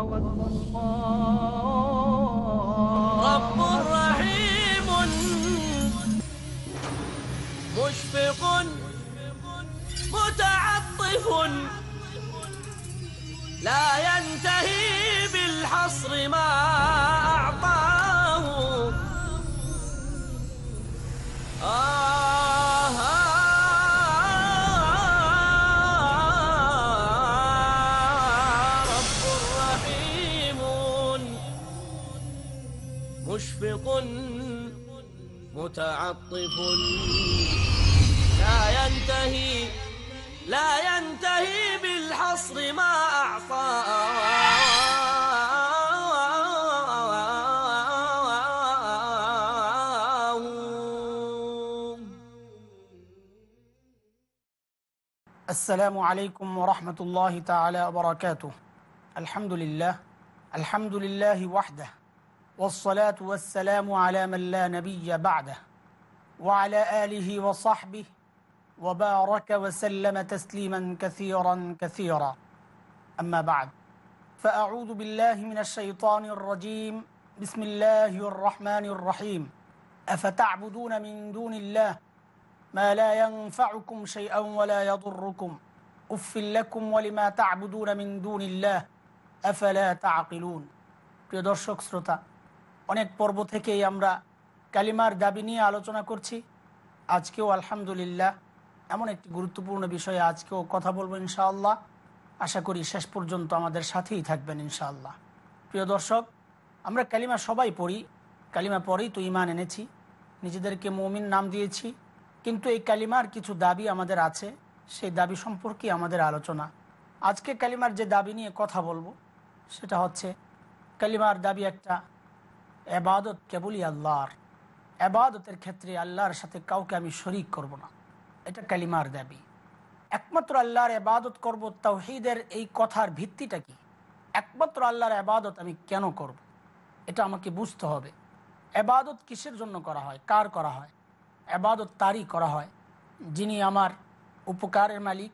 رب متعطف لا ينتهي لا ينتهي بالحصر ما أعطاه السلام عليكم ورحمة الله تعالى وبركاته. الحمد لله الحمد لله وحده والصلاة والسلام على من لا نبي بعده. وعلى آله وصحبه وبارك وسلم تسليما كثيرا كثيرا أما بعد فأعوذ بالله من الشيطان الرجيم بسم الله الرحمن الرحيم أفتعبدون من دون الله ما لا ينفعكم شيئا ولا يضركم أف لكم ولما تعبدون من دون الله أفلا تعقلون প্রিয় দর্শক শ্রোতা অনেক পর্ব থেকেই আমরা কালিমার দাবি নিয়ে আলোচনা করছি। আজকেও আলহামদুলিল্লাহ এমন একটি গুরুত্বপূর্ণ বিষয়ে আজকেও কথা বলব ইনশাআল্লাহ। আশা করি শেষ পর্যন্ত আমাদের সাথেই থাকবেন ইনশাআল্লাহ। প্রিয় দর্শক, আমরা কালিমা সবাই পড়ি। কালিমা পরেই তো ইমান এনেছি। নিজেদেরকে মমিন নাম দিয়েছি। কিন্তু এই কালিমার কিছু দাবি আমাদের আছে। সেই দাবি সম্পর্কে আমাদের আলোচনা। আজকে কালিমার যে দাবি নিয়ে কথা বলব, সেটা হচ্ছে, কালিমার দাবি একটা, এবাদত কেবলই আল্লাহর। এবাদতের ক্ষেত্রে আল্লাহর সাথে কাউকে আমি শরিক করব না। এটা কালিমার দাবি। একমাত্র আল্লাহর এবাদত করব তাওহিদের এই কথার ভিত্তিটা কি? একমাত্র আল্লাহর এবাদত আমি কেন করব। এটা আমাকে বুঝতে হবে। এবাদত কিসের জন্য করা হয়? কার করা হয়? এবাদত তারই করা হয়। যিনি আমার উপকারের মালিক,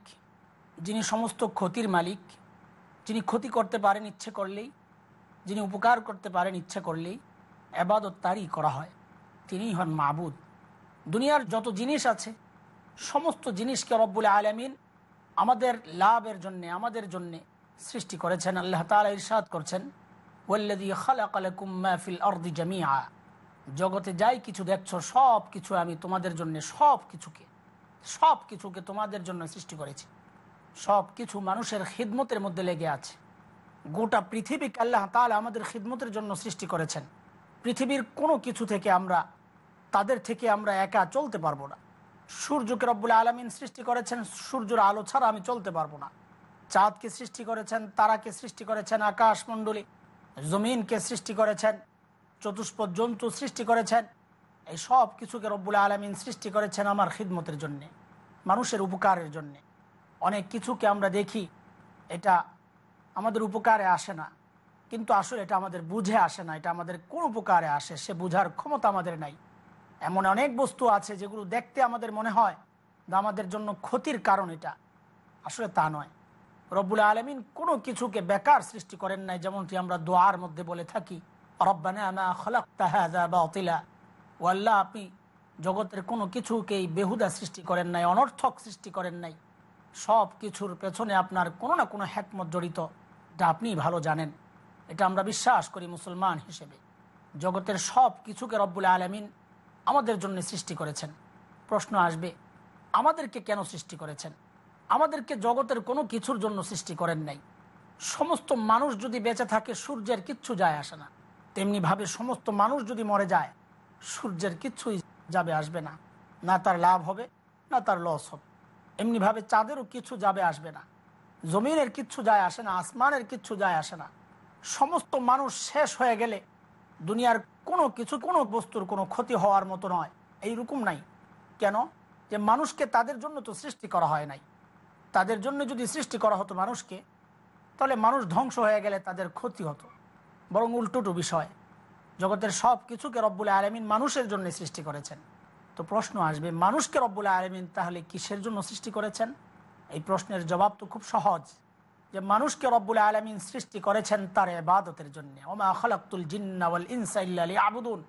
যিনি সমস্ত ক্ষতির মালিক, যিনি ক্ষতি করতে পারেন ইচ্ছে করলেই, যিনি উপকার করতে পারেন ইচ্ছে করলেই এবাদত তারই করা হয়। তিনিই হন মাবুদ। দুনিয়ার যত জিনিস আছে, সমস্ত জিনিসকে রব্বুল আলমিন আমাদের লাভের জন্যে, আমাদের জন্যে সৃষ্টি করেছেন, আল্লাহ তালা ইরশাদ করছেন জামিআ। জগতে যাই কিছু দেখছ, সব কিছু আমি তোমাদের জন্য, সব কিছুকে সব কিছুকে তোমাদের জন্য সৃষ্টি করেছি। সব কিছু মানুষের খিদমতের মধ্যে লেগে আছে। গোটা পৃথিবীকে আল্লাহ তাআলা আমাদের খিদমতের জন্য সৃষ্টি করেছেন। পৃথিবীর কোনো কিছু থেকে আমরা তাদের থেকে আমরা একা চলতে পারব না। সূর্যকে রব্বুল আলমিন সৃষ্টি করেছেন, সূর্যের আলো ছাড়া আমি চলতে পারব না। চাঁদকে সৃষ্টি করেছেন, তারাকে সৃষ্টি করেছেন, আকাশমণ্ডলী। জমিনকে সৃষ্টি করেছেন চতুষ্প জন্তু সৃষ্টি করেছেন। এই সব কিছুকে রব্বুল আলমিন সৃষ্টি করেছেন আমার খিদমতের জন্যে, মানুষের উপকারের জন্যে। অনেক কিছুকে আমরা দেখি, এটা আমাদের উপকারে আসে না। কিন্তু আসলে এটা আমাদের বুঝে আসে না, এটা আমাদের কোন উপকারে আসে, সে বুঝার ক্ষমতা আমাদের নাই। এমন অনেক বস্তু আছে যেগুলো দেখতে আমাদের মনে হয় যে আমাদের জন্য ক্ষতির কারণ এটা। আসলে তা নয়। রব্বুল আলমিন কোনো কিছুকে বেকার সৃষ্টি করেন নাই, যেমনটি আমরা দোয়ার মধ্যে বলে থাকি। বা অতিলা আল্লাহ আপনি জগতের কোনো কিছুকেই বেহুদা সৃষ্টি করেন নাই, অনর্থক সৃষ্টি করেন নাই। সব কিছুর পেছনে আপনার কোনো না কোনো হ্যাকমত জড়িত এটা আপনিই ভালো জানেন। এটা আমরা বিশ্বাস করি মুসলমান হিসেবে। জগতের সব কিছুকে রব্বুল আলমিন আমাদের জন্য সৃষ্টি করেছেন। প্রশ্ন আসবে, আমাদেরকে কেন সৃষ্টি করেছেন? আমাদেরকে জগতের কোনো কিছুর জন্য সৃষ্টি করেন নাই। সমস্ত মানুষ যদি বেঁচে থাকে, সূর্যের কিচ্ছু যায় আসে না। তেমনিভাবে সমস্ত মানুষ যদি মরে যায়, সূর্যের কিচ্ছুই যাবে আসবে না। না তার লাভ হবে, না তার লস হবে। এমনিভাবে চাঁদেরও কিছু যাবে আসবে না। জমিনের কিচ্ছু যায় আসে না, আসমানের কিচ্ছু যায় আসে না। সমস্ত মানুষ শেষ হয়ে গেলে দুনিয়ার কোনো কিছু, কোনো বস্তুর কোনো ক্ষতি হওয়ার মতো নয়। এইরকম নাই। কেন? যে মানুষকে তাদের জন্য তো সৃষ্টি করা হয় নাই। তাদের জন্য যদি সৃষ্টি করা হতো মানুষকে, তাহলে মানুষ ধ্বংস হয়ে গেলে তাদের ক্ষতি হতো। বরং উল্টোটো বিষয়, জগতের সব কিছুকে রব্বুল আলমিন মানুষের জন্য সৃষ্টি করেছেন। তো প্রশ্ন আসবে, মানুষকে রব্বুল আলমিন তাহলে কিসের জন্য সৃষ্টি করেছেন? এই প্রশ্নের জবাব তো খুব সহজ। যে মানুষকে রব্বুল আলমিন সৃষ্টি করেছেন তার এবাদতের জন্য। ওমা খালাক্তুল জিন্নাওয়াল ইনসাইল্লা আবুদুন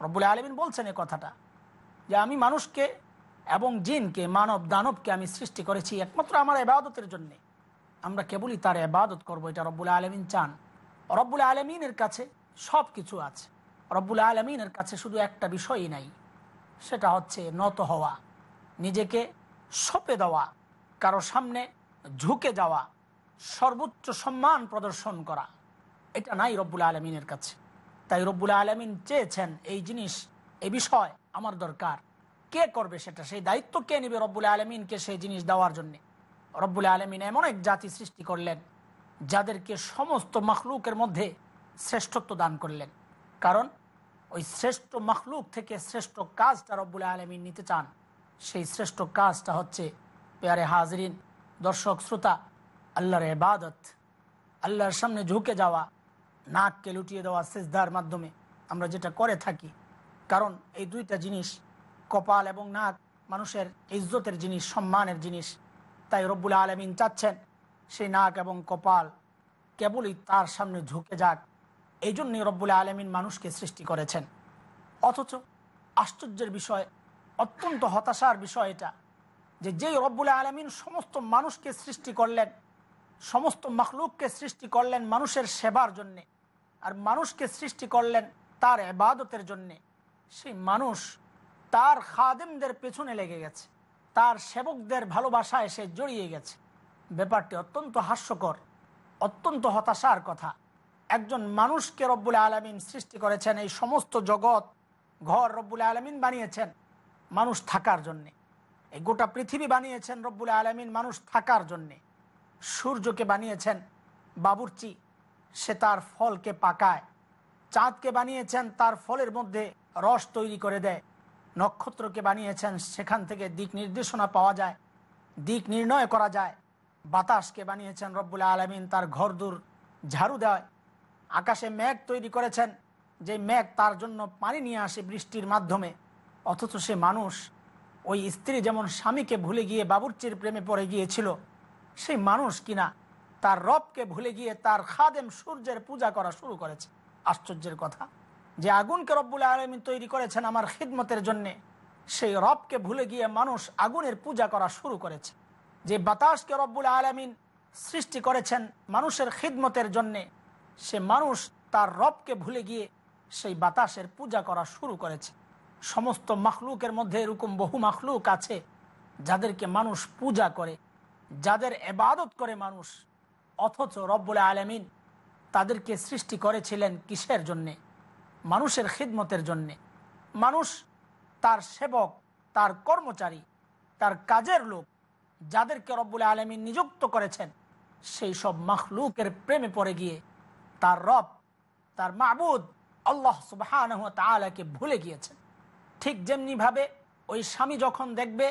রব্বুল আলমিন বলছেন এই কথাটা, যে আমি মানুষকে এবং জিনকে, মানব দানবকে আমি সৃষ্টি করেছি একমাত্র আমার এবাদতের জন্যে। আমরা কেবলই তার এবাদত করব, এটা রব্বুল আলমিন চান। রব্বুল আলমিনের কাছে সব কিছু আছে। রব্বুল আলমিনের কাছে শুধু একটা বিষয়ই নাই, সেটা হচ্ছে নত হওয়া, নিজেকে সপে দেওয়া, কারও সামনে ঝুঁকে যাওয়া সর্বোচ্চ সম্মান প্রদর্শন করা। এটা নাই রব্বুল আলমিনের কাছে। তাই রব্বুল আলমিন চেয়েছেন এই জিনিস, এই বিষয় আমার দরকার। কে করবে সেটা? সেই দায়িত্ব কে নেবে রব্বুল আলমিনকে সেই জিনিস দেওয়ার জন্যে? রব্বুল আলমিন এমন এক জাতি সৃষ্টি করলেন, যাদেরকে সমস্ত মখলুকের মধ্যে শ্রেষ্ঠত্ব দান করলেন। কারণ ওই শ্রেষ্ঠ মখলুক থেকে শ্রেষ্ঠ কাজটা রব্বুল আলমিন নিতে চান। সেই শ্রেষ্ঠ কাজটা হচ্ছে পেয়ারে হাজরিন, দর্শক, শ্রোতা আল্লাহর এবাদত আল্লাহর সামনে ঝুঁকে যাওয়া, নাককে লুটিয়ে দেওয়া সেজদার মাধ্যমে আমরা যেটা করে থাকি। কারণ এই দুইটা জিনিস, কপাল এবং নাক, মানুষের ইজ্জতের জিনিস, সম্মানের জিনিস। তাই রব্বুল আলমিন চাচ্ছেন সেই নাক এবং কপাল কেবলই তার সামনে ঝুঁকে যাক। এই জন্যই রব্বুল আলমিন মানুষকে সৃষ্টি করেছেন। অথচ আশ্চর্যের বিষয়, অত্যন্ত হতাশার বিষয় এটা যে যেই রব্বুল আলমিন সমস্ত মানুষকে সৃষ্টি করলেন সমস্ত মখলুককে সৃষ্টি করলেন মানুষের সেবার জন্যে, আর মানুষকে সৃষ্টি করলেন তার এবাদতের জন্যে। সেই মানুষ তার খাদেমদের পেছনে লেগে গেছে, তার সেবকদের ভালোবাসায় সে জড়িয়ে গেছে। ব্যাপারটি অত্যন্ত হাস্যকর, অত্যন্ত হতাশার কথা। একজন মানুষকে রব্বুল আলমিন সৃষ্টি করেছেন, এই সমস্ত জগৎ ঘর রব্বুল আলমিন বানিয়েছেন মানুষ থাকার জন্যে। এই গোটা পৃথিবী বানিয়েছেন রব্বুল আলমিন মানুষ থাকার জন্যে। সূর্যকে বানিয়েছেন বাবুর্চি। সে তার ফলকে পাকায়। চাঁদকে বানিয়েছেন তার ফলের মধ্যে রস তৈরি করে দেয়। নক্ষত্রকে বানিয়েছেন সেখান থেকে দিক নির্দেশনা পাওয়া যায়। দিক নির্ণয় করা যায়। বাতাসকে বানিয়েছেন রব্বুল আলমিন তার ঘরদূর ঝাড়ু দেয়। আকাশে মেঘ তৈরি করেছেন। যে মেঘ তার জন্য পানি নিয়ে আসে বৃষ্টির মাধ্যমে। অথচ সে মানুষ। ওই স্ত্রী যেমন স্বামীকে ভুলে গিয়ে বাবুর্চির প্রেমে পড়ে গিয়েছিল সেই মানুষ কিনা তার রবকে ভুলে গিয়ে তার খাদেম সূর্যের পূজা করা শুরু করেছে। আশ্চর্যের কথা, যে আগুনকে রব্বুল আলমিন তৈরি করেছেন আমার খিদমতের জন্যে, সেই রবকে ভুলে গিয়ে মানুষ আগুনের পূজা করা শুরু করেছে। যে বাতাসকে রব্বুল আলমিন সৃষ্টি করেছেন মানুষের খিদমতের জন্যে, সে মানুষ তার রবকে ভুলে গিয়ে সেই বাতাসের পূজা করা শুরু করেছে। সমস্ত মখলুকের মধ্যে এরকম বহু মখলুক আছে যাদেরকে মানুষ পূজা করে। যাদের এবাদত করে মানুষ, অথচ রব্বুল আলমিন তাদেরকে সৃষ্টি করেছিলেন কিসের জন্যে? মানুষের খিদমতের জন্যে। মানুষ, তার সেবক, তার কর্মচারী, তার কাজের লোক, যাদেরকে রব্বুল আলমিন নিযুক্ত করেছেন, সেই সব মখলুকের প্রেমে পড়ে গিয়ে তার রব, তার মাহবুদ আল্লাহ সুবাহ তালাকে ভুলে গিয়েছেন। ঠিক যেমনিভাবে ওই স্বামী যখন দেখবে,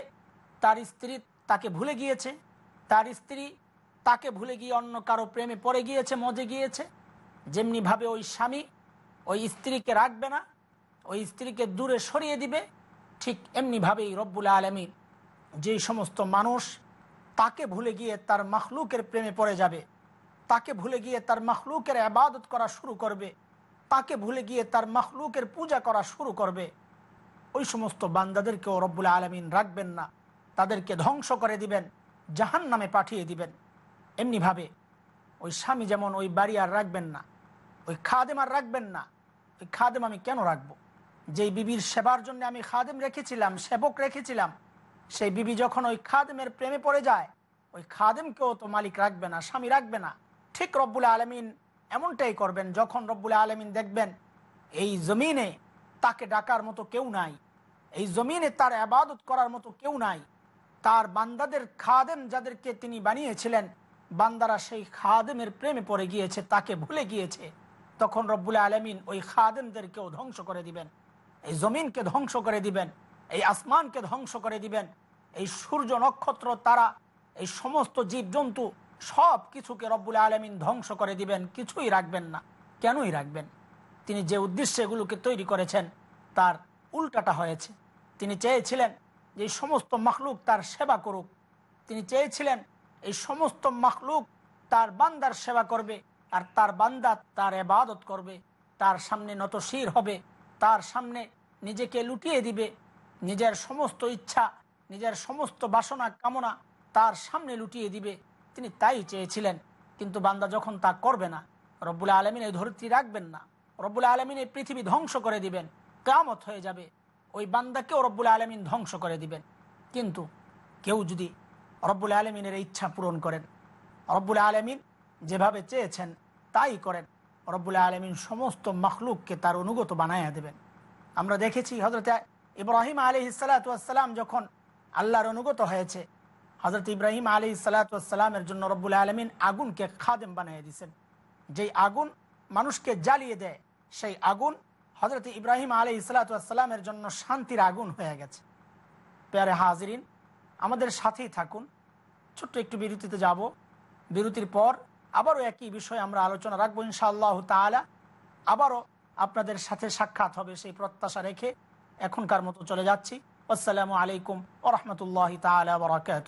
তার স্ত্রী তাকে ভুলে গিয়েছে তার স্ত্রী তাকে ভুলে গিয়ে অন্য কারও প্রেমে পড়ে গিয়েছে, মজে গিয়েছে। যেমনিভাবে ওই স্বামী ওই স্ত্রীকে রাখবে না, ওই স্ত্রীকে দূরে সরিয়ে দিবে, ঠিক এমনিভাবেই রব্বুল আলমী যেই সমস্ত মানুষ তাকে ভুলে গিয়ে তার মখলুকের প্রেমে পড়ে যাবে, তাকে ভুলে গিয়ে তার মখলুকের আবাদত করা শুরু করবে, তাকে ভুলে গিয়ে তার মখলুকের পূজা করা শুরু করবে। ওই সমস্ত বান্দাদেরকেও রব্বুল আলমিন রাখবেন না, তাদেরকে ধ্বংস করে দিবেন। জাহান নামে পাঠিয়ে দিবেন। এমনিভাবে ওই স্বামী যেমন ওই বাড়ি আর রাখবেন না, ওই খাদেম আর রাখবেন না, ওই খাদেম আমি কেন রাখব? যেই বিবির সেবার জন্য আমি খাদেম রেখেছিলাম, সেবক রেখেছিলাম, সেই বিবি যখন ওই খাদেমের প্রেমে পড়ে যায়, ওই খাদেমকেও তো মালিক রাখবে না, স্বামী রাখবে না। ঠিক রব্বুল আলমিন এমনটাই করবেন, যখন রব্বুল আলমিন দেখবেন, এই জমিনে তাকে ডাকার মতো কেউ নাই, এই জমিনে তার আবাদত করার মতো কেউ নাই তার বান্দাদের খাদেম যাদেরকে তিনি বানিয়েছিলেন, বান্দারা সেই খাদেমের প্রেমে পড়ে গিয়েছে, তাকে ভুলে গিয়েছে। তখন রব্বুল আলমিন ওই খাদেমদেরকেও ধ্বংস করে দিবেন। এই জমিনকে ধ্বংস করে দিবেন, এই আসমানকে ধ্বংস করে দিবেন, এই সূর্য নক্ষত্র, তারা, এই সমস্ত জীবজন্তু সব কিছুকে রব্বুল আলমিন ধ্বংস করে দিবেন, কিছুই রাখবেন না। কেনই রাখবেন? তিনি যে উদ্দেশ্যে এগুলোকে তৈরি করেছেন, তার উল্টাটা হয়েছে। তিনি চেয়েছিলেন যে সমস্ত মখলুক তার সেবা করুক। তিনি চেয়েছিলেন, এই সমস্ত মখলুক তার বান্দার সেবা করবে, আর তার বান্দা তার এবাদত করবে। তার সামনে নতশির হবে, তার সামনে নিজেকে লুটিয়ে দিবে। নিজের সমস্ত ইচ্ছা, নিজের সমস্ত বাসনা, কামনা তার সামনে লুটিয়ে দিবে। তিনি তাই চেয়েছিলেন, কিন্তু বান্দা যখন তা করবে না, রব্বুল আলমিন এই ধরতি রাখবেন না। রব্বুল আলমিন এই পৃথিবী ধ্বংস করে দিবেন কামত হয়ে যাবে। ওই বান্দাকেও রব্বুল আলমিন ধ্বংস করে দিবেন। কিন্তু কেউ যদি রব্বুল আলমিনের ইচ্ছা পূরণ করেন, রব্বুল আলমিন যেভাবে চেয়েছেন তাই করেন, রব্বুল আলমিন সমস্ত মখলুককে তার অনুগত বানাইয়া দেবেন। আমরা দেখেছি হজরত ইব্রাহিম আলী সালাতাম যখন আল্লাহর অনুগত হয়েছে হজরত ইব্রাহিম আলী সালাতামের জন্য রব্বুল আলমিন আগুনকে খাদেম বানিয়ে দিয়েছেন যেই আগুন মানুষকে জ্বালিয়ে দেয়, সেই আগুন হজরত ইব্রাহিম আলী সালাতামের জন্য শান্তির আগুন হয়ে গেছে। পেয়ারে হাজরিন, আমাদের সাথেই থাকুন। ছোট্ট একটু বিরতিতে যাব। বিরতির পর আবারও একই বিষয়ে আমরা আলোচনা রাখব ইনশাআল্লাহ তালা আবারও আপনাদের সাথে সাক্ষাৎ হবে সেই প্রত্যাশা রেখে এখনকার মতো চলে যাচ্ছি। আসসালামু আলাইকুম ওরহমতুল্লাহ তালা বরাকাত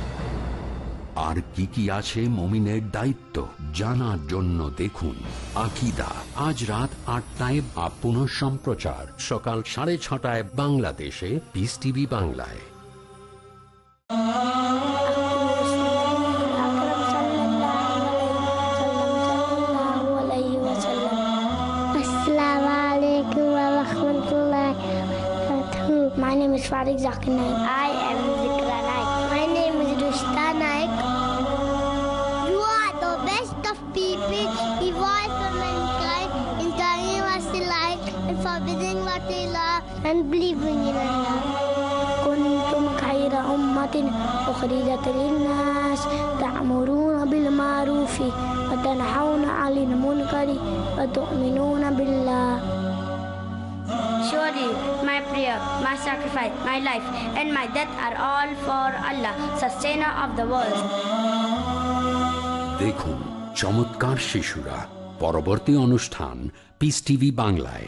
আর কি কি আছে মমিনের দায়িত্ব জানার জন্য দেখুন আকিদা আজ রাত আটটায় বা পুনঃ সম্প্রচার সকাল সাড়ে ছটায় বাংলাদেশে পিস টিভি বাংলায় ওয়া রাহমাতুল্লাহ is Farid Zakir Naik. I am Zikra Naik. My name is Rushta Naik. people evolve from mankind in telling what they like and forbidding what they love and believing in Allah. كنتم خير أمة أخرجت للناس تأمرون بالمعروف وتنحون عن المنكر وتؤمنون بالله Surely my prayer, my sacrifice, my life and my death are all for Allah, sustainer of the world. देखो চমৎকার শিশুরা। পরবর্তী অনুষ্ঠান piece TV বাংলায়।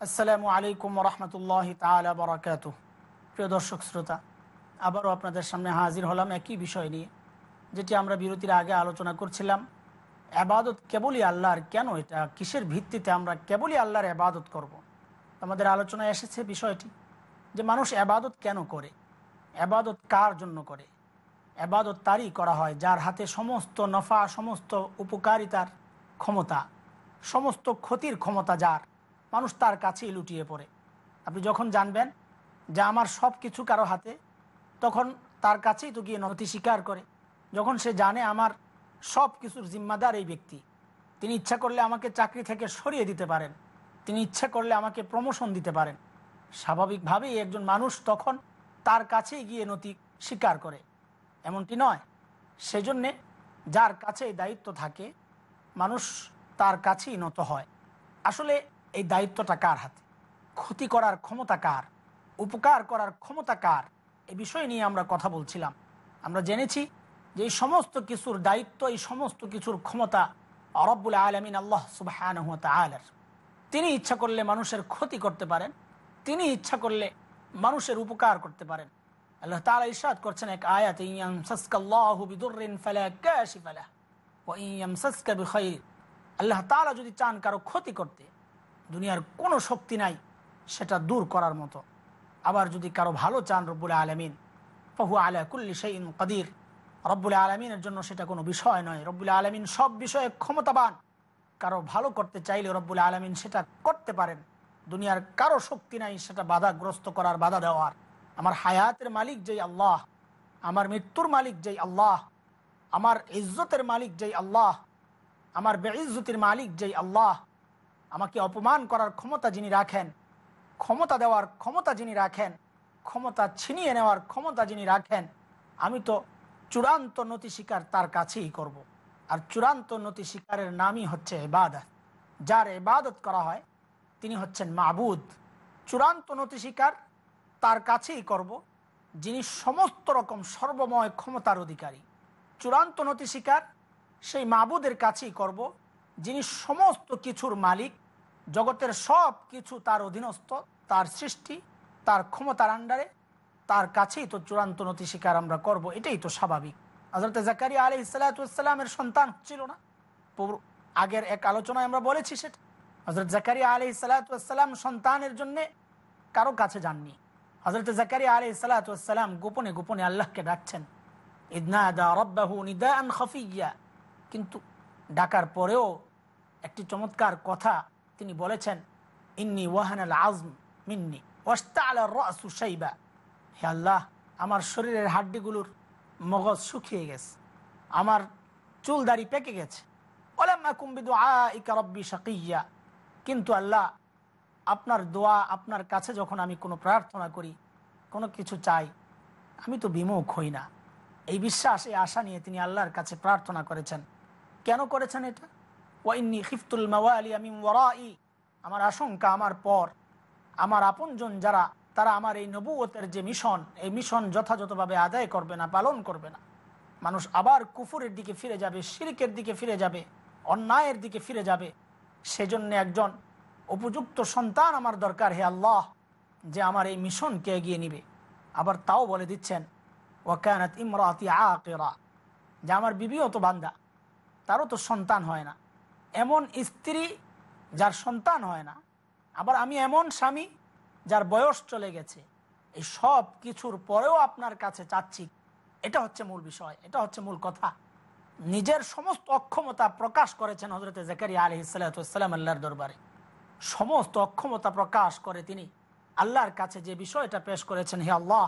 আসসালামু আলাইকুম রহমতুল্লাহ তালাকাত প্রিয় দর্শক শ্রোতা আবারও আপনাদের সামনে হাজির হলাম একই বিষয় নিয়ে যেটি আমরা বিরতির আগে আলোচনা করছিলাম। আবাদত কেবলই আল্লাহর কেন এটা? কিসের ভিত্তিতে আমরা কেবলই আল্লাহর আবাদত করব। আমাদের আলোচনায় এসেছে বিষয়টি যে মানুষ আবাদত কেন করে? আবাদত কার জন্য করে? আবাদত তারই করা হয় যার হাতে সমস্ত নফা, সমস্ত উপকারিতার ক্ষমতা, সমস্ত ক্ষতির ক্ষমতা যার, মানুষ তার কাছেই লুটিয়ে পড়ে। আপনি যখন জানবেন যে আমার সব কিছু কারও হাতে, তখন তার কাছেই তো গিয়ে নথি স্বীকার করে। যখন সে জানে আমার সব কিছুর জিম্মাদার এই ব্যক্তি, তিনি ইচ্ছা করলে আমাকে চাকরি থেকে সরিয়ে দিতে পারেন, তিনি ইচ্ছা করলে আমাকে প্রমোশন দিতে পারেন। স্বাভাবিকভাবেই একজন মানুষ তখন তার কাছেই গিয়ে নথি স্বীকার করে। এমনটি নয়। সেজন্যে যার কাছে দায়িত্ব থাকে, মানুষ তার কাছেই নত হয়। আসলে এই দায়িত্বটা কার হাতে? ক্ষতি করার ক্ষমতা কার? উপকার করার ক্ষমতা কার? এ বিষয় নিয়ে আমরা কথা বলছিলাম। আমরা জেনেছি যে এই সমস্ত কিছুর দায়িত্ব, এই সমস্ত কিছুর ক্ষমতা অরব্বুল আলমিন আল্লাহ সুবাহ তিনি ইচ্ছা করলে মানুষের ক্ষতি করতে পারেন, তিনি ইচ্ছা করলে মানুষের উপকার করতে পারেন। আল্লাহ তালা ইসাদ করছেন এক আয়াত আল্লাহ তালা যদি চান কারও ক্ষতি করতে, দুনিয়ার কোনো শক্তি নাই সেটা দূর করার মতো। আবার যদি কারও ভালো চান রব্বুল আলমিন, ফহু আলা কুল্লি সেইন কদির। রব্বুল আলমিনের জন্য সেটা কোনো বিষয় নয়। রব্বুল আলমিন সব বিষয়ে ক্ষমতাবান। কারও ভালো করতে চাইলে রব্বুল আলমিন সেটা করতে পারেন। দুনিয়ার কারও শক্তি নাই, সেটা বাধাগ্রস্ত করার বাধা দেওয়ার আমার হায়াতের মালিক যেই আল্লাহ, আমার মৃত্যুর মালিক যেই আল্লাহ, আমার ইজ্জতের মালিক যেই আল্লাহ, আমার বেইজ্জতির মালিক যেই আল্লাহ, আমাকে অপমান করার ক্ষমতা যিনি রাখেন, ক্ষমতা দেওয়ার ক্ষমতা যিনি রাখেন, ক্ষমতা ছিনিয়ে নেওয়ার ক্ষমতা যিনি রাখেন, আমি তো চূড়ান্ত নতি শিকার তার কাছেই করব। আর চূড়ান্ত নতি শিকারের নামই হচ্ছে এবাদত যার এবাদত করা হয় তিনি হচ্ছেন মাবুদ। চূড়ান্ত নতি শিকার তার কাছেই করব, যিনি সমস্ত রকম সর্বময় ক্ষমতার অধিকারী। চূড়ান্ত নতি শিকার সেই মাবুদের কাছেই করব, যিনি সমস্ত কিছুর মালিক, জগতের সব কিছু তার অধীনস্থ, তার সৃষ্টি, তার ক্ষমতার আন্ডারে, তার কাছেই তো চূড়ান্ত নতি স্বীকার আমরা করব, এটাই তো স্বাভাবিক। হজরত জাকারি আলি ইসালাতামের সন্তান ছিল না। আগের এক আলোচনায় আমরা বলেছি সেটা। হজরত জাকারি আলি সালাতাম সন্তানের জন্যে কারও কাছে যাননি। হজরত জাকারি আলি সালাতাম গোপনে গোপনে আল্লাহকে ডাকছেন। কিন্তু ডাকার পরেও একটি চমৎকার কথা তিনি বলেছেন, ইন্নি ওয়াহান আল আজম মিন্নি ওয়াস্তা আল রাসু সাইবা হে আল্লাহ, আমার শরীরের হাড্ডিগুলোর মগজ শুকিয়ে গেছে, আমার চুল দাড়ি পেকে গেছে। ওলাম্মা কুম্বিদু আইকা রব্বি শাকিয়া কিন্তু আল্লাহ, আপনার দোয়া, আপনার কাছে যখন আমি কোনো প্রার্থনা করি, কোনো কিছু চাই, আমি তো বিমুখ হই না। এই বিশ্বাস, এই আশা নিয়ে তিনি আল্লাহর কাছে প্রার্থনা করেছেন। কেন করেছেন এটা? ওয়াইনি খিফতুল মাওয়ালি আমি ওয়ারাই, আমার আশঙ্কা, আমার পর, আমার আপনজন যারা, তারা আমার এই নবুয়তের যে মিশন, এই মিশন যথাযথভাবে আদায় করবে না, পালন করবে না। মানুষ আবার কুফুরের দিকে ফিরে যাবে, শিরিকের দিকে ফিরে যাবে, অন্যায়ের দিকে ফিরে যাবে। সেজন্য একজন উপযুক্ত সন্তান আমার দরকার, হে আল্লাহ, যে আমার এই মিশনকে এগিয়ে নিবে। আবার তাও বলে দিচ্ছেন, ওয়াকানাত ইমরাতি আকেরা যে আমার বিবিও তো বান্দা, তারও তো সন্তান হয় না। এমন স্ত্রী যার সন্তান হয় না, আবার আমি এমন স্বামী যার বয়স চলে গেছে, এই সব কিছুর পরেও আপনার কাছে চাচ্ছি। এটা হচ্ছে মূল বিষয়, এটা হচ্ছে মূল কথা। নিজের সমস্ত অক্ষমতা প্রকাশ করেছেন হজরত জাকারিয়া আলহ সালাম আল্লাহর দরবারে। সমস্ত অক্ষমতা প্রকাশ করে তিনি আল্লাহর কাছে যে বিষয়টা পেশ করেছেন, হে আল্লাহ,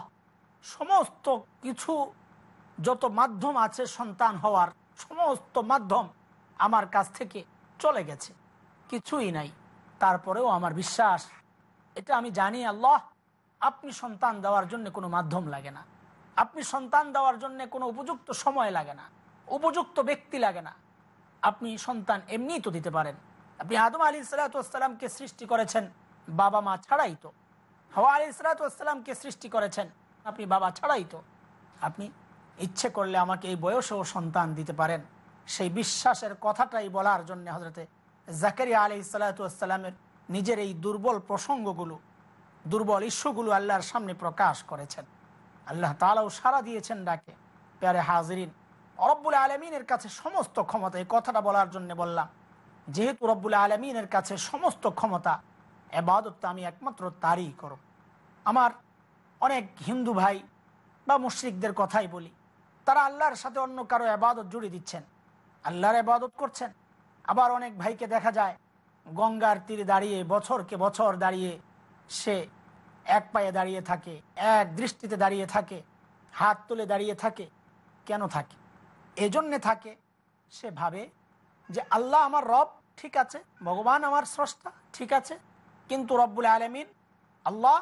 সমস্ত কিছু যত মাধ্যম আছে সন্তান হওয়ার, সমস্ত মাধ্যম আমার কাছ থেকে চলে গেছে, কিছুই নাই। তারপরেও আমার বিশ্বাস, এটা আমি জানি, আল্লাহ, আপনি সন্তান দেওয়ার জন্য কোনো মাধ্যম লাগে না। আপনি সন্তান দেওয়ার জন্য কোনো উপযুক্ত সময় লাগে না। উপযুক্ত ব্যক্তি লাগে না। আপনি সন্তান এমনিই তো দিতে পারেন। আপনি আদম আলী সালাতামকে সৃষ্টি করেছেন, বাবা মা ছাড়াই তো। হওয়া আলী সালাতামকে সৃষ্টি করেছেন, আপনি বাবা ছাড়াই তো। আপনি ইচ্ছে করলে আমাকে এই বয়সেও সন্তান দিতে পারেন। সেই বিশ্বাসের কথাটাই বলার জন্য হজরতে জাকারিয়া আলি সালাতামের নিজের এই দুর্বল প্রসঙ্গগুলো, দুর্বল ইস্যুগুলো আল্লাহর সামনে প্রকাশ করেছেন। আল্লাহ তালাও সারা দিয়েছেন ডাকে, প্যারে হাজরিন রব্বুল আলমিনের কাছে সমস্ত ক্ষমতা, এই কথাটা বলার জন্য বললাম। যেহেতু রব্বুল আলমিনের কাছে সমস্ত ক্ষমতা, এবাদত আমি একমাত্র তারই করব। আমার অনেক হিন্দু ভাই বা মুশ্রিকদের কথাই বলি, তারা আল্লাহর সাথে অন্য কারও আবাদত জুড়ে দিচ্ছেন, আল্লাহর আবাদত করছেন। আবার অনেক ভাইকে দেখা যায়, গঙ্গার তীরে দাঁড়িয়ে, বছরকে বছর দাঁড়িয়ে সে এক পায়ে দাঁড়িয়ে থাকে, এক দৃষ্টিতে দাঁড়িয়ে থাকে, হাত তুলে দাঁড়িয়ে থাকে, কেন থাকে? এজন্যে থাকে, সে ভাবে যে আল্লাহ আমার রব, ঠিক আছে, ভগবান আমার স্রষ্টা, ঠিক আছে, কিন্তু রব্বুল আলমিন আল্লাহ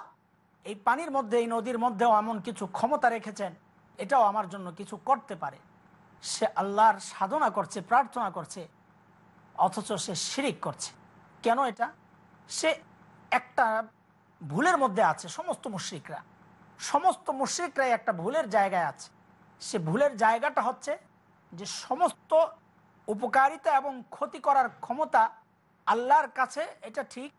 এই পানির মধ্যে, এই নদীর মধ্যেও এমন কিছু ক্ষমতা রেখেছেন, এটাও আমার জন্য কিছু করতে পারে। সে আল্লাহর সাধনা করছে, প্রার্থনা করছে, অথচ সে শিরিক করছে। কেন এটা? সে একটা ভুলের মধ্যে আছে, সমস্ত মুশ্রিকরা। সমস্ত মুশ্রিকরাই একটা ভুলের জায়গায় আছে। সে ভুলের জায়গাটা হচ্ছে যে সমস্ত উপকারিতা এবং ক্ষতি করার ক্ষমতা আল্লাহর কাছে, এটা ঠিক,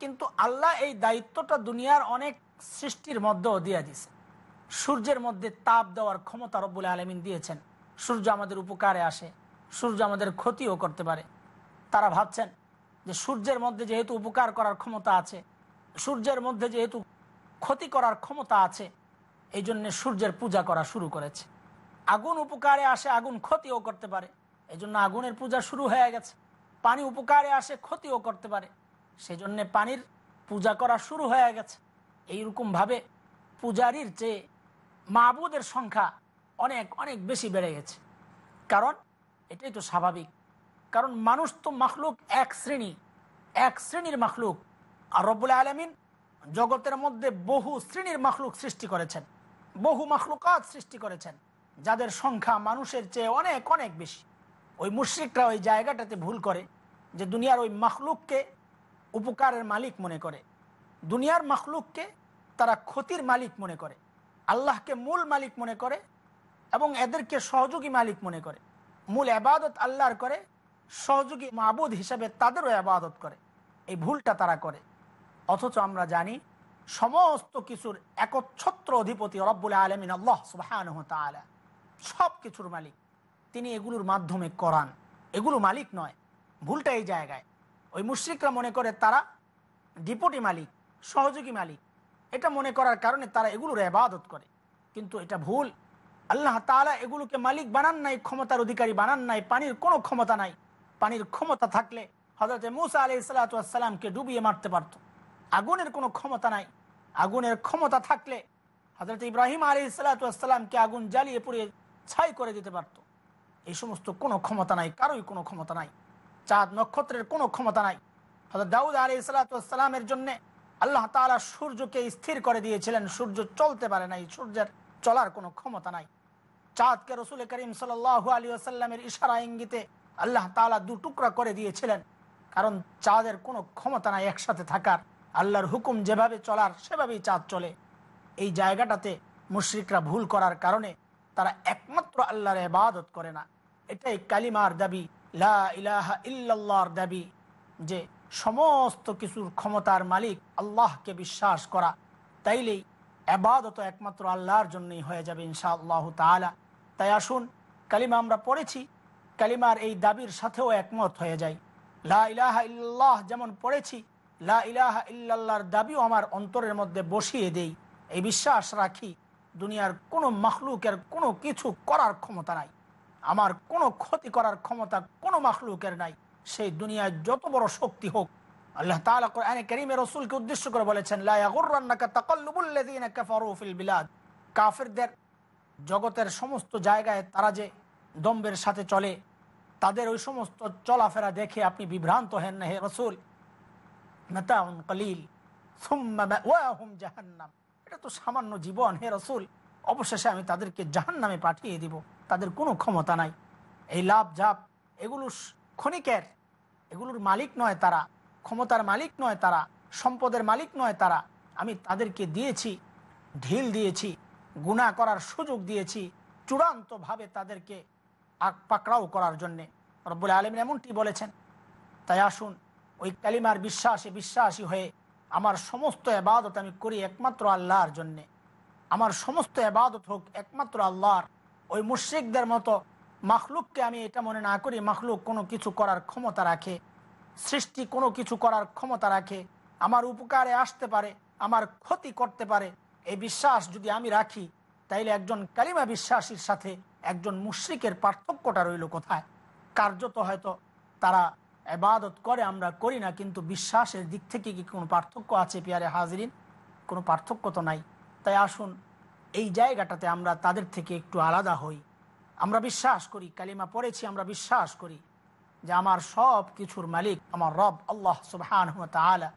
কিন্তু আল্লাহ এই দায়িত্বটা দুনিয়ার অনেক সৃষ্টির মধ্যেও দিয়ে দিছে সূর্যের মধ্যে তাপ দেওয়ার ক্ষমতা রব্বুল আলমিন দিয়েছেন। সূর্য আমাদের উপকারে আসে, সূর্য আমাদের ক্ষতিও করতে পারে। তারা ভাবছেন যে সূর্যের মধ্যে যেহেতু উপকার করার ক্ষমতা আছে, সূর্যের মধ্যে যেহেতু ক্ষতি করার ক্ষমতা আছে, এই জন্যে সূর্যের পূজা করা শুরু করেছে। আগুন উপকারে আসে, আগুন ক্ষতিও করতে পারে। এই জন্য আগুনের পূজা শুরু হয়ে গেছে। পানি উপকারে আসে, ক্ষতিও করতে পারে। সেই জন্যে পানির পূজা করা শুরু হয়ে গেছে। এই এইরকমভাবে পূজারির চেয়ে মাহবুদের সংখ্যা অনেক অনেক বেশি বেড়ে গেছে। কারণ, এটাই তো স্বাভাবিক। কারণ মানুষ তো মাখলুক এক শ্রেণি। এক শ্রেণির মাখলুক। আর রব্বুল আলমিন জগতের মধ্যে বহু শ্রেণির মাখলুক সৃষ্টি করেছেন। বহু মাখলুকাত সৃষ্টি করেছেন। যাদের সংখ্যা মানুষের চেয়ে অনেক অনেক বেশি। ওই মুশ্রিকরা ওই জায়গাটাতে ভুল করে যে দুনিয়ার ওই মাখলুককে উপকারের মালিক মনে করে। দুনিয়ার মাখলুককে তারা ক্ষতির মালিক মনে করে। আল্লাহকে মূল মালিক মনে করে এবং এদেরকে সহযোগী মালিক মনে করে। মূল আবাদত আল্লাহর করে, সহযোগী মাবুদ হিসাবে তাদেরও আবাদত করে। এই ভুলটা তারা করে। অথচ আমরা জানি সমস্ত কিছুর একচ্ছত্র অধিপতি রব্বুল আলমিন আল্লাহ সুবাহান সব কিছুর মালিক। তিনি এগুলোর মাধ্যমে করান এগুলো মালিক নয়, ভুলটা এই জায়গায়। ওই মুশ্রিকরা মনে করে তারা ডিপোটি মালিক, সহযোগী মালিক। এটা মনে করার কারণে তারা এগুলোর আবাদত করে। কিন্তু এটা ভুল। আল্লাহ তালা এগুলোকে মালিক বানান নাই, ক্ষমতার অধিকারী বানান নাই, পানির কোনো ক্ষমতা নাই। পানির ক্ষমতা থাকলে হজরত মুসা আলি সাল্লাতামকে ডুবিয়ে মারতে পারত। আগুনের কোনো ক্ষমতা নাই। আগুনের ক্ষমতা থাকলে হজরত ইব্রাহিম আলী সাল্লাতামকে আগুন জ্বালিয়ে পুড়িয়ে ছাই করে দিতে পারত। এই সমস্ত কোনো ক্ষমতা নাই, কারোই কোনো ক্ষমতা নাই। চাঁদ নক্ষত্রের কোনো ক্ষমতা নাই। হজরত দাউদ আলী সাল্লাতামের জন্য আল্লাহ তালা সূর্যকে স্থির করে দিয়েছিলেন। সূর্য চলতে পারে নাই, সূর্যের চলার কোনো ক্ষমতা নাই। চাঁদকে রসুল করিম সাল আলী আসাল্লামের ইশারা ইঙ্গিতে আল্লাহ তালা দু টুকরা করে দিয়েছিলেন। কারণ চাঁদের কোনো ক্ষমতা নাই একসাথে থাকার। আল্লাহর হুকুম যেভাবে চলার, সেভাবেই চাঁদ চলে। এই জায়গাটাতে মুশ্রিকরা ভুল করার কারণে তারা একমাত্র আল্লাহর এবাদত করে না। এটাই কালিমার দাবি, লা ইলাহা ইল্লাল্লাহর দাবি, যে সমস্ত কিছুর ক্ষমতার মালিক আল্লাহকে বিশ্বাস করা। তাইলেই আবাদত একমাত্র আল্লাহর জন্যই হয়ে যাবে ইনশা আল্লাহ তালা তাই আসুন, কালিমা আমরা পড়েছি, কালিমার এই দাবির সাথেও একমত হয়ে যায় লা ইলাহা ইল্লাহ যেমন পড়েছি, লা ইলাহা ইল্লাল্লাহর দাবিও আমার অন্তরের মধ্যে বসিয়ে দেই। এই বিশ্বাস রাখি দুনিয়ার কোনো মখলুকের কোনো কিছু করার ক্ষমতা নাই। আমার কোনো ক্ষতি করার ক্ষমতা কোনো মাখলুকের নাই। সেই দুনিয়ায় যত বড় শক্তি হোক, আল্লাহ তাআলা কোরআনে রাসূলকে উদ্দেশ্য করে বলেছেন কাফিরদের জগতের সমস্ত জায়গায় তারা যে দম্বের সাথে চলে, তাদের ওই সমস্ত চলাফেরা দেখে আপনি বিভ্রান্ত হেন হে রসুল। মেতাউন কলিল। জাহান্নাম। এটা তো সামান্য জীবন। হে রসুল, অবশেষে আমি তাদেরকে জাহান্নামে পাঠিয়ে দিব। তাদের কোনো ক্ষমতা নাই। এই লাভ ঝাপ এগুলো ক্ষণিকের। এগুলোর মালিক নয় তারা। ক্ষমতার মালিক নয় তারা। সম্পদের মালিক নয় তারা। আমি তাদেরকে দিয়েছি, ঢিল দিয়েছি গুণা করার সুযোগ দিয়েছি চূড়ান্তভাবে তাদেরকে আগ পাকড়াও করার জন্যে। রব্বুল আলমিন এমনটি বলেছেন। তাই আসুন, ওই কালিমার বিশ্বাসে বিশ্বাসী হয়ে আমার সমস্ত এবাদত আমি করি একমাত্র আল্লাহর জন্যে। আমার সমস্ত এবাদত হোক একমাত্র আল্লাহর। ওই মুশ্রিকদের মতো মাখলুককে আমি এটা মনে না করি মাখলুক কোনো কিছু করার ক্ষমতা রাখে। সৃষ্টি কোনো কিছু করার ক্ষমতা রাখে। আমার উপকারে আসতে পারে, আমার ক্ষতি করতে পারে। এই বিশ্বাস যদি আমি রাখি, তাইলে একজন কালিমা বিশ্বাসীর সাথে একজন মুশ্রিকের পার্থক্যটা রইল কোথায়? কার্যত হয়তো তারা এবাদত করে, আমরা করি না, কিন্তু বিশ্বাসের দিক থেকে কি কোনো পার্থক্য আছে পিয়ারে হাজরিন? কোনো পার্থক্য তো নাই। তাই আসুন, এই জায়গাটাতে আমরা তাদের থেকে একটু আলাদা হই। আমরা বিশ্বাস করি, কালিমা পড়েছি, আমরা বিশ্বাস করি যে আমার সব কিছুর মালিক আমার রব, আল্লাহ সুবহান তালা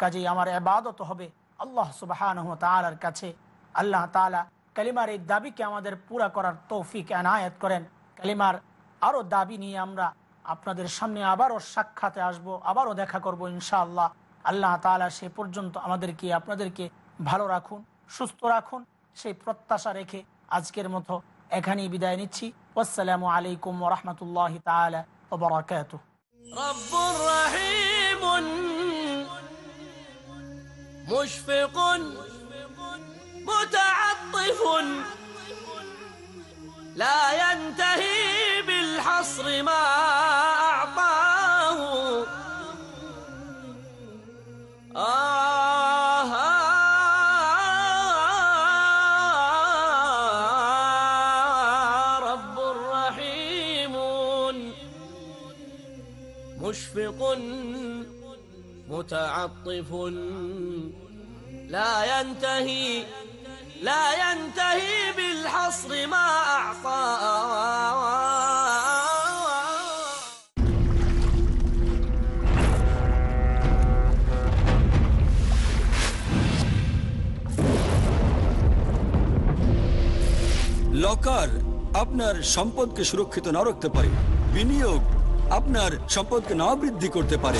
কাজেই আমার এবাদত হবে আল্লাহ সুবাহান তালার কাছে। আল্লাহ তালা কালিমার এই দাবিকে আমাদের পুরা করার তৌফিক, এনায়ত করেন। কালিমার আরও দাবি নিয়ে আমরা আপনাদের সামনে আবারও সাক্ষাতে আসব আবারও দেখা করব ইনশাআল্লাহ আল্লাহ তালা সে পর্যন্ত আমাদেরকে আপনাদেরকে ভালো রাখুন সুস্থ রাখুন সেই প্রত্যাশা রেখে আজকের মতো এখানেই বিদায় নিচ্ছি আসসালামু আলাইকুম রহমতুল্লাহ তালা وبركاته رب رحيم مشفق متعطف لا ينتهي متعطف لا ينتهي لا ينتهي بالحصر ما أعطى লকার আপনার সম্পদকে সুরক্ষিত না রাখতে পারে বিনিয়োগ আপনার সম্পদকে না বৃদ্ধি করতে পারে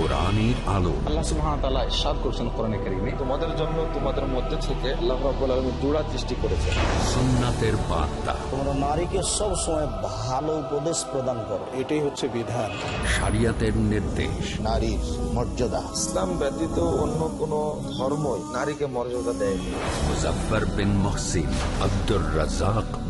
কোরআনের আলো। আল্লাহ সুবহানাহু ওয়া তাআলা ইরশাদ করেছেন কোরআনে কারীমে তোমাদের জন্য তোমাদের মধ্যে থেকে আল্লাহ রাব্বুল আলামিন জোড়া সৃষ্টি করেছেন। সুন্নাতের বার্তা। তোমরা নারীকে সব সময় ভালো উপদেশ প্রদান করো। এটাই হচ্ছে বিধান। শরিয়াতের নির্দেশ। নারীর মর্যাদা। ইসলাম ব্যতীত অন্য কোন ধর্মই নারীকে মর্যাদা দেয়নি। Muzaffar bin Mohsin Abdur Razzak